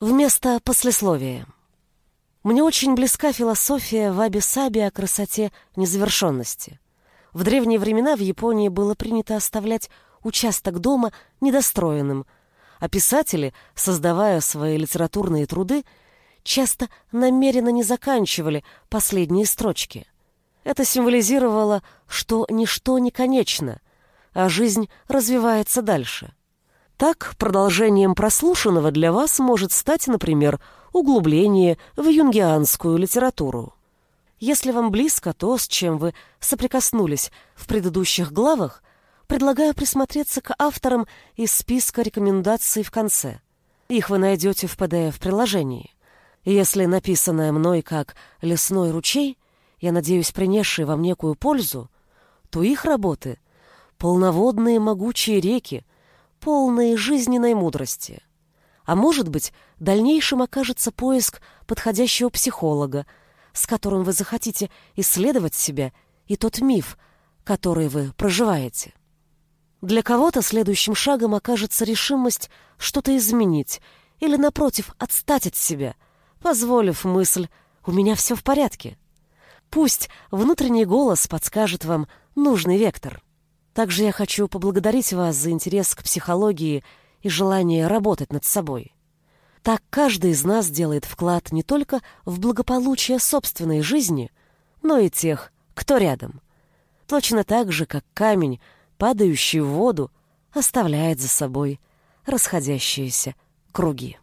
Вместо послесловия. Мне очень близка философия ваби-саби о красоте незавершенности. В древние времена в Японии было принято оставлять участок дома недостроенным, а писатели, создавая свои литературные труды, часто намеренно не заканчивали последние строчки. Это символизировало, что ничто не конечно, а жизнь развивается дальше. Так, продолжением прослушанного для вас может стать, например, углубление в юнгианскую литературу. Если вам близко то, с чем вы соприкоснулись в предыдущих главах, предлагаю присмотреться к авторам из списка рекомендаций в конце. Их вы найдете в PDF-приложении. Если написанное мной как «лесной ручей», я надеюсь, принесший вам некую пользу, то их работы — полноводные могучие реки, полные жизненной мудрости. А может быть, дальнейшим окажется поиск подходящего психолога, с которым вы захотите исследовать себя и тот миф, который вы проживаете. Для кого-то следующим шагом окажется решимость что-то изменить или, напротив, отстать от себя, позволив мысль «у меня все в порядке». Пусть внутренний голос подскажет вам нужный вектор. Также я хочу поблагодарить вас за интерес к психологии и желание работать над собой. Так каждый из нас делает вклад не только в благополучие собственной жизни, но и тех, кто рядом. Точно так же, как камень, падающий в воду, оставляет за собой расходящиеся круги.